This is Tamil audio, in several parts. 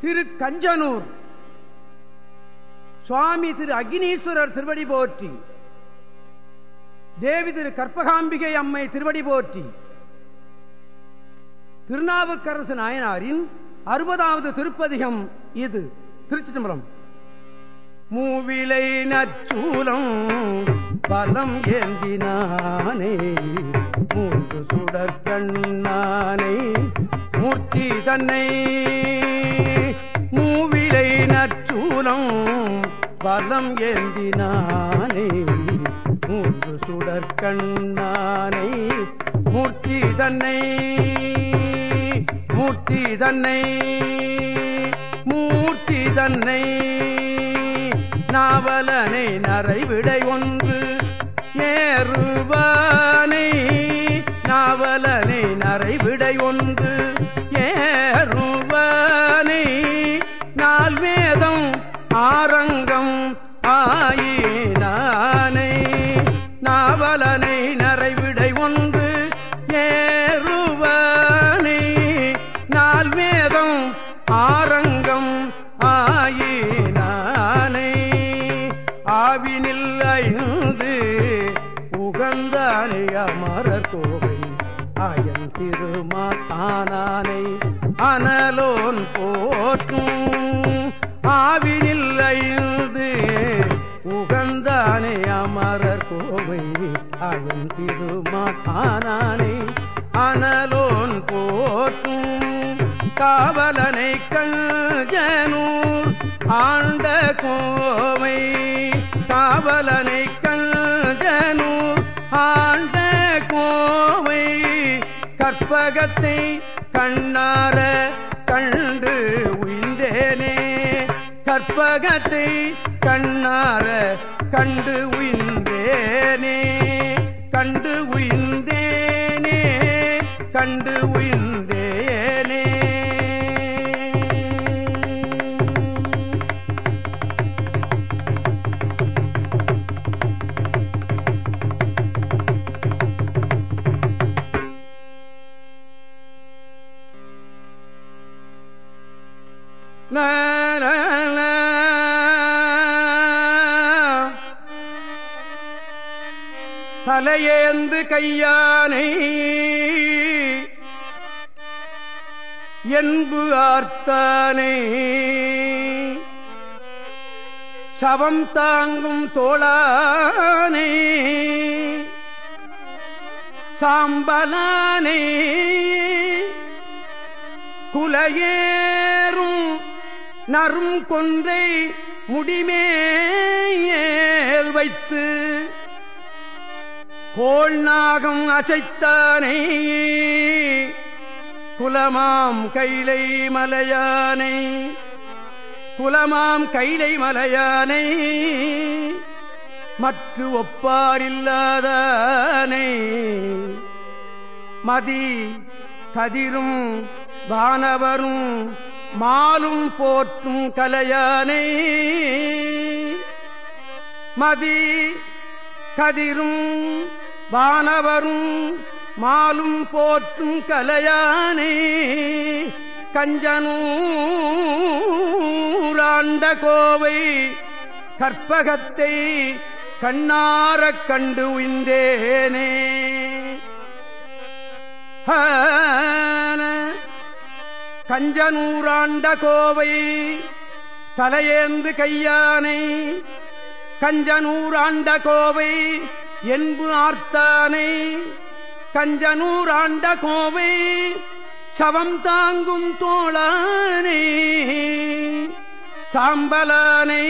திரு கஞ்சனூர். சுவாமி திரு அக்னீஸ்வரர் திருவடி போற்றி. தேவி திரு கற்பகாம்பிகை அம்மை திருவடி போற்றி. திருநாவுக்கரசு நாயனாரின் அறுபதாவது திருப்பதிகம் இது. திருச்சி தம்பரம் மூவிலை நச்சூலம் பலம் ஏந்தினானே மூன்று சுடற்கண்ணானே மூர்த்தி தன்னை பலம் ஏந்தினானே மூன்று சுடர் கண்ணானை மூர்த்தி தன்னை மூர்த்தி தன்னை மூர்த்தி தன்னை. நாவலனை நரைவிடை ஒன்று ஏறுவானை நாவலனை நரைவிடை ஒன்று ஏறுவானை. நால் வேதம் ஆரங்கம் ஆயினானை நாவலனை நரைவிடை ஒன்று ஏறுவானை நால் வேதம் ஆரங்கம் ஆயினானை ஆவினில் ஐந்து உகந்தானை அமரர் கோவை ஆயன் திருமாத்தானானை அனலோன் போற்றும் ஆவினில் ஐந்து உகந்தானே அமரர் கோவை அயன் திருமாத்தானானை அனலோன் போற்றும் காவலனை கஞ்சனூர் ஆண்ட கோவை. காவலனை கஞ்சனூர் ஆண்ட கோவை. கற்பகத்தை கண்ணார கண்டு உயிர்ந்தேனே கற்பகத்தை கண்ணார கண்டு உயிர்ந்தேனே கண்டு உயிர் என்பு ஆர்த்தானே. சவம் தாங்கும் தோளானே சாம்பலானே. குலையேறும் நரும் கொன்றை முடிமேல் வைத்து கோள் நாகம் அசைத்தானே. குலமாம் கைலை மலையானை குலமாம் கைலை மலையானை மற்ற ஒப்பாரில்லாதானை மதி கதிரும் வானவரும் மாலும் போற்றும் கலையானை மதி கதிரும் வானவரும் மாலும் போற்றும் கலையானே கஞ்சனூராண்ட கோவை கற்பகத்தை கண்ணாரக் கண்டு உய்ந்தேனே. கஞ்சனூராண்ட கோவை தலையேந்து கையானை கஞ்சனூராண்ட கோவை என்பு ஆர்த்தானை கஞ்சனூராண்ட கோவை சவம் தாங்கும் தோளானை சாம்பலானை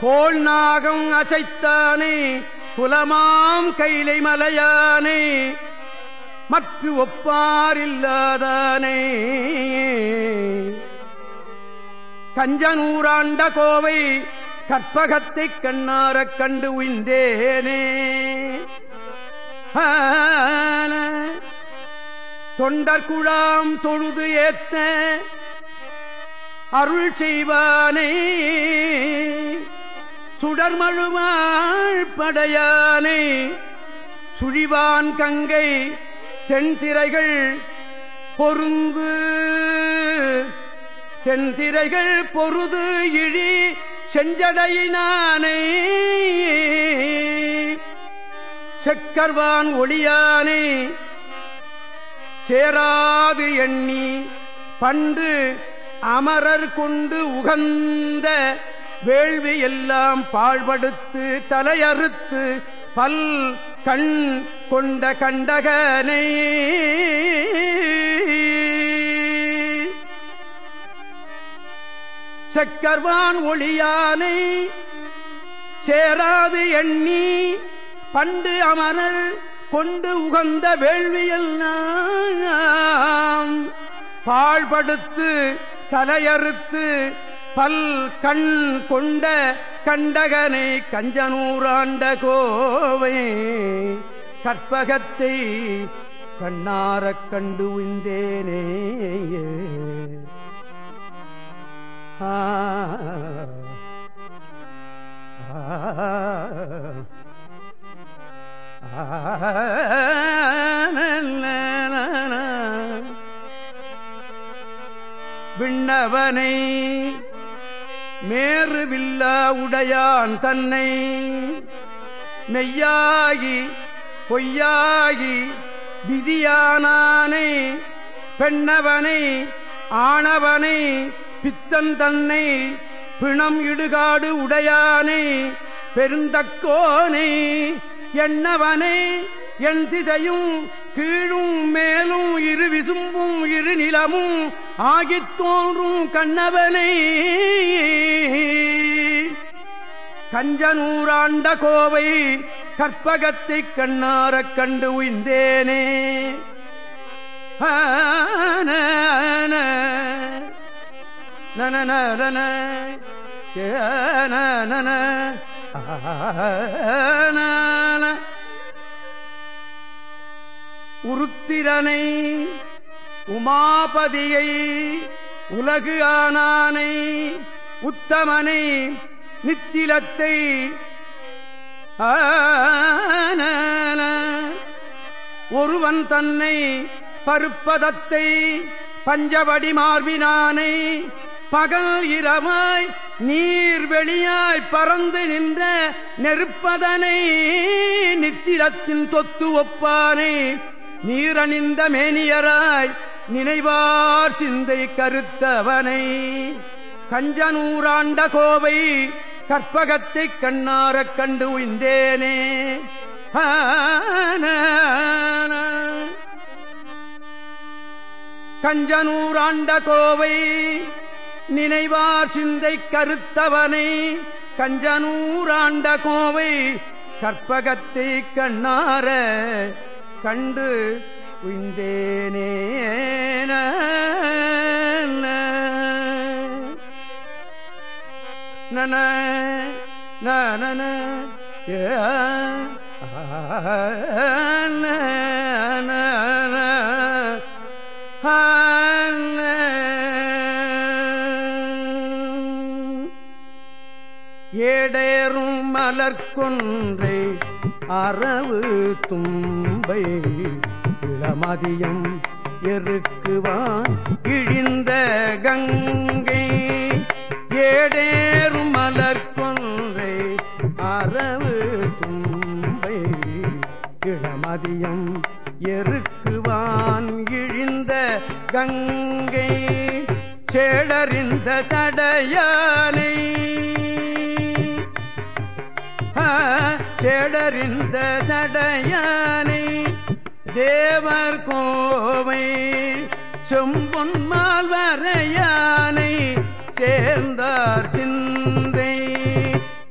கோள் நாகம் அசைத்தானை குலமாம் கைலை மலையானை மற்ற ஒப்பாரில்லாதானே கஞ்சனூராண்ட கோவை கற்பகத்தைக் கண்ணாரக் கண்டு உய்ந்தேனே. தொண்டர் குழாம் தொழுது ஏத்த அருள் செய்வானை. சுடர்மழுமாள் படையானை. சுழிவான் கங்கை தென்திரைகள் பொருந்து. தென்திரைகள் பொருது இழி செஞ்சடையினானே. செக்கர்வான் ஒளியானே சேராது எண்ணி பண்டு அமரர் கொண்டு உகந்த வேள்வி எல்லாம் பாழ்படுத்து தலையறுத்து பல் கண் கொண்ட கண்டகனை. செக்கர்வான் ஒளியானை சேராது எண்ணி பண்டு அமரர் கொண்டு உகந்த வேள்வியல் பாழ்படுத்து தலையறுத்து பல் கண் கொண்ட கண்டகனை கஞ்சனூராண்ட கோவை கற்பகத்தை கண்ணாரக் கண்டு உய்ந்தேனே. ஆ. விண்ணவனை மேறுவில்லா உடையான் தன்னை மெய்யாகி பொய்யாகி விதியானானை பெண்ணவனை ஆணவனை பித்தன் தன்னை பிணம் இடுகாடு உடையானை பெருந்தக்கோனை எண்ணவனை என் திசையும் கீழும் மேலும் இரு விசும்பும் இரு நிலமும் ஆகித் தோன்றும் கண்ணவனை. கஞ்சனூராண்ட கோவை கற்பகத்தை கண்ணாரக் கண்டு உய்ந்தேனே. நன நன நன உருத்திரனை உமாபதியை உலகு ஆனானை உத்தமனை நித்திலத்தை ஒருவன் தன்னை பருப்பதத்தை பஞ்சவடி மார்பினானை பகல் இரவாய் நீர் வெளியாய் பறந்து நின்ற நெருப்பதனை நித்திரத்தின் தொத்து ஒப்பானை. நீரணிந்த மேனியராய் நினைவார் சிந்தை கருத்தவனை. கஞ்சனூராண்ட கோவை கற்பகத்தை கண்ணாரக் கண்டு உய்ந்தேனே. கஞ்சனூராண்ட கோவை நினைவார் சிந்தை கருத்தவனை கஞ்சனூராண்ட கோவை கற்பகத்தை கண்ணார கண்டு உய்ந்தேனே நன நன ஏடேறும் மலர்கொன்றை அரவு தும்பை இளமதியம் எருக்குவான் இழிந்த கங்கை. ஏடேறும் மலர்கொன்றை அரவு தும்பை இளமதியம் எருக்குவான் இழிந்த கங்கை. சேடறிந்த சடையானை சேடறிந்த தடையானை தேவர் கோவை செம்பொன்மால் வரையானை சேர்ந்தார் சிந்தை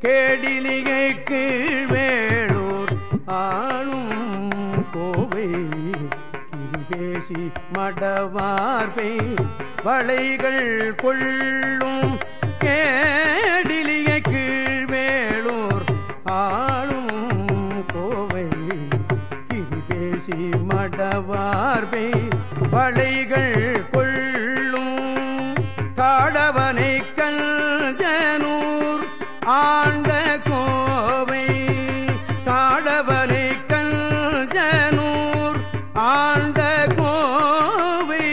கேடிலிகை கீழ்வேளூர் ஆளும் கோவை. கிரிபேசி மடவார்பை வளைகள் கொள்ளும் கேடி மடவார்பை வளைகள் கொள்ளும் காடவனை கல்ஜனூர் ஆண்ட கோவை காடவனை கல்ஜனூர் ஆண்ட கோவை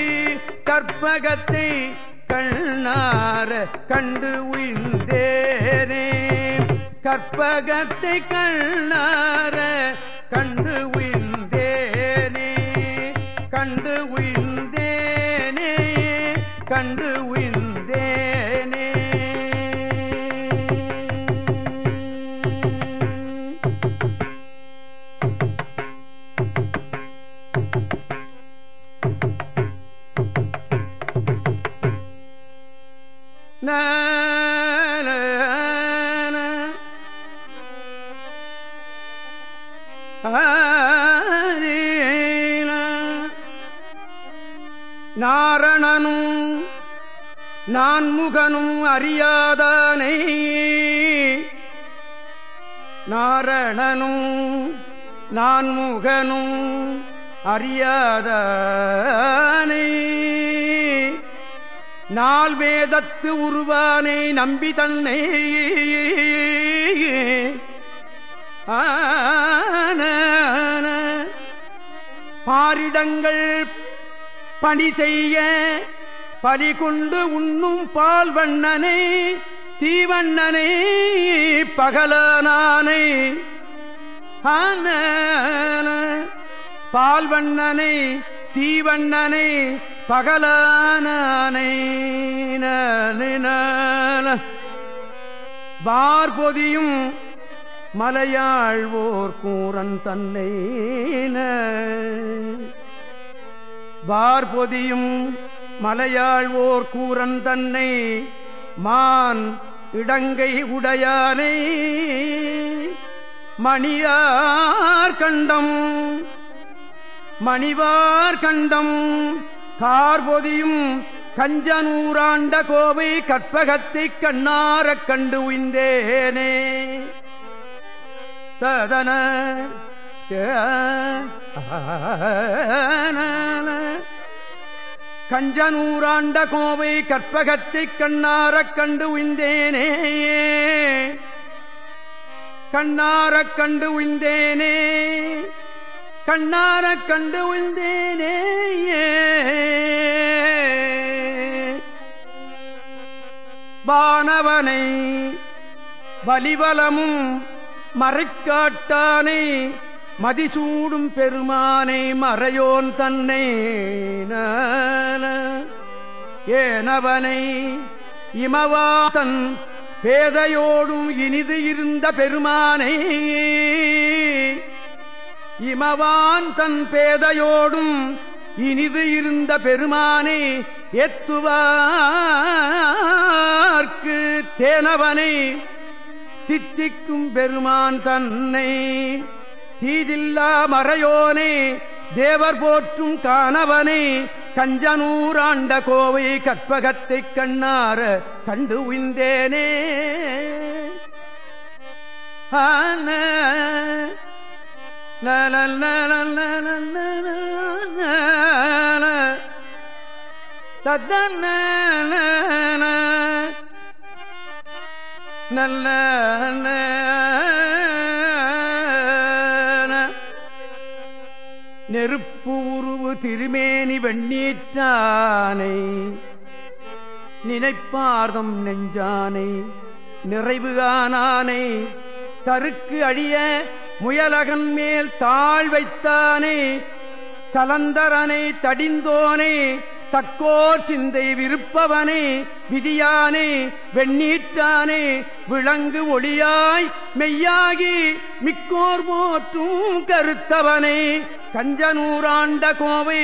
கற்பகத்தை கண்ணார கண்டு உயிர்ந்தேனே கற்பகத்தை கண்ணார நான்முகனும் அறியாதானை நாரணனும் நான்முகனும் அறியாதானை நாள் வேதத்து உருவானை நம்பி தன்னை பாரிடங்கள் பணி செய்ய பலி கொண்டு உண்ணும் பால் வண்ணனை தீவண்ணனை பகலனானை ஆன பால்வண்ணனை தீவண்ணனை பகலானானை பார்பொதியும் மலையாழ்வோர் கூறன் தன்னை பார்பொதியும் மலையாழ்வோர் கூறன் தன்னை மான் இடங்கை உடையானை மணியார் கண்டம். மணிவார் கண்டம். கார்பொதியும் கஞ்சனூராண்ட கோவை கற்பகத்தை கண்ணாரக் கண்டு உய்ந்தேனே. ததன கஞ்சனூராண்ட கோவை கற்பகத்தை கண்ணாரக் கண்டு உய்ந்தேனே. கண்ணாரக் கண்டு உய்ந்தேனே. கண்ணாரக் கண்டு உய்ந்தேனே. வானவனை வலிவலமும் மறைக்காட்டானை மதிசூடும் பெருமானை மறையோன் தன்னை ஏனவனை இமவாதன் பேதையோடும் இனிது இருந்த பெருமானை. இமவான் தன் பேதையோடும் இனிது இருந்த பெருமானை எத்துவார்க்கு தேனவனை தித்திக்கும் பெருமான் தன்னை. தீதில்லா மறையோனே தேவர் போற்றும் காணவனே கஞ்சனூராண்ட கோவை கற்பகத்தை கண்ணார கண்டு உய்ந்தேனே தத்தன்ன நல்ல திருமேனி வெண்ணீற்றானை நினைப்பார்தம் நெஞ்சானை நிறைவு நிறைவுகானானை தருக்கு அழிய முயலகன் மேல் தாழ் வைத்தானே சலந்தரனை தடிந்தோனே தக்கோர் சிந்தை விருப்பவனே விதியானே வெண்ணீற்றானே விளங்கு ஒளியாய் மெய்யாகி மிக்கோர் போற்றும் கருத்தவனே. கஞ்சனூராண்ட கோவை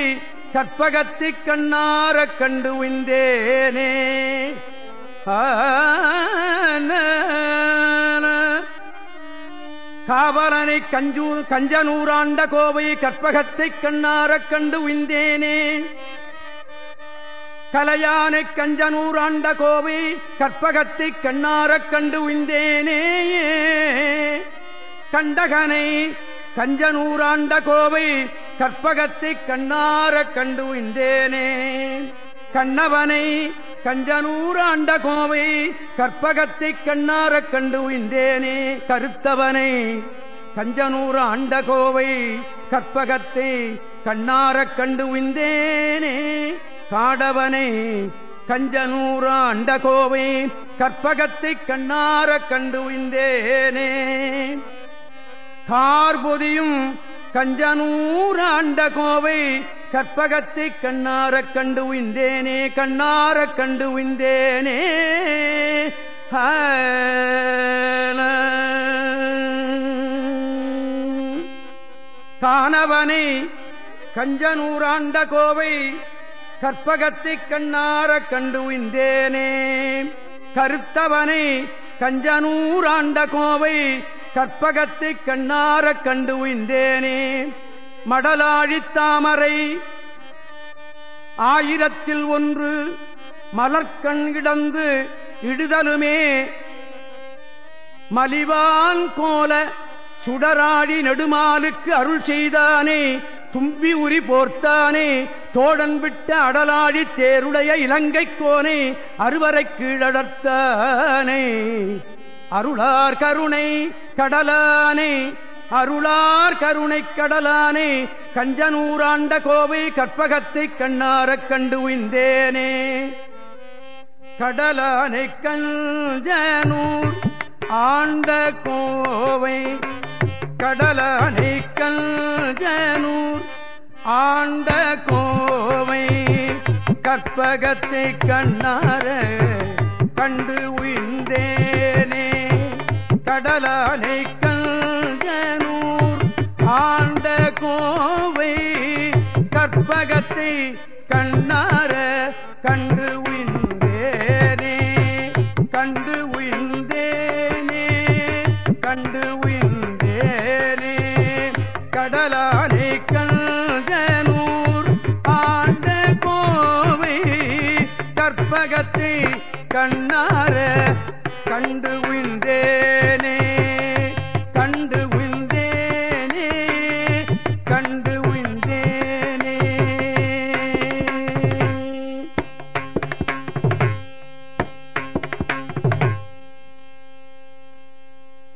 கற்பகத்தை கண்ணார கண்டு உய்ந்தேனே. காவலனை கஞ்சூர் கஞ்சனூராண்ட கோவை கற்பகத்தை கண்ணார கண்டு உய்ந்தேனே. கலையானை கஞ்சனூராண்ட கோவை கற்பகத்தை கண்ணார கண்டு உய்ந்தேனே கண்டகனை கஞ்சனூராண்ட கோவை கற்பகத்தை கண்ணார கண்டு இந்தேனே கண்ணவனை கஞ்சனூராண்ட கோவை கற்பகத்தை கண்ணார கண்டு இந்தேனே கருத்தவனை கஞ்சனூர் ஆண்ட கோவை கற்பகத்தை கண்ணார கண்டு உய்ந்தேனே. காடவனை கஞ்சனூராண்ட கோவை கற்பகத்தை கண்ணார கண்டு உய்ந்தேனே. கார்பொதியும் கஞ்சனூராண்ட கோவை கற்பகத்தை கண்ணாரக் கண்டு உய்ந்தேனே கண்ணாரக் கண்டு உய்ந்தேனே. காணவனை கஞ்சனூராண்ட கோவை கற்பகத்தை கண்ணாரக் கண்டு உய்ந்தேனே. கருத்தவனை கஞ்சனூராண்ட கோவை கற்பகத்தை கண்ணார கண்டு உய்ந்தேனே. மடலாழித்தாமரை ஆயிரத்தில் ஒன்று மலர்கண் கிடந்து இடுதலுமே. மலிவான் கோல சுடராடி நெடுமாலுக்கு அருள் செய்தானே. தும்பி உரி போர்த்தானே. தோழன் விட்ட அடலாடி தேருடைய இலங்கை கோனை அறுவரை கீழடர்த்தானே. அருளார் கருணை கடலானே அருளார் கருணை கடலானே கஞ்சனூராண்ட கோவை கற்பகத்தை கண்ணாரக் கண்டு உய்ந்தேனே. கடலானை கஞ்சனூர் ஆண்ட கோவை கடலானை கஞ்சனூர் ஆண்ட கோவை கற்பகத்தை கண்ணார கண்டு உய்ந்தேனே. கடலானை கஞ்சனூர் ஆண்ட கோவை கற்பகத்தை கண்ணார கண்டு உயிர்ந்தேனே கண்டு உயிர்ந்தேனே கண்டு உயிர்ந்தேனே கடலானை கஞ்சனூர் ஆண்ட கோவை கற்பகத்தை கண்ணார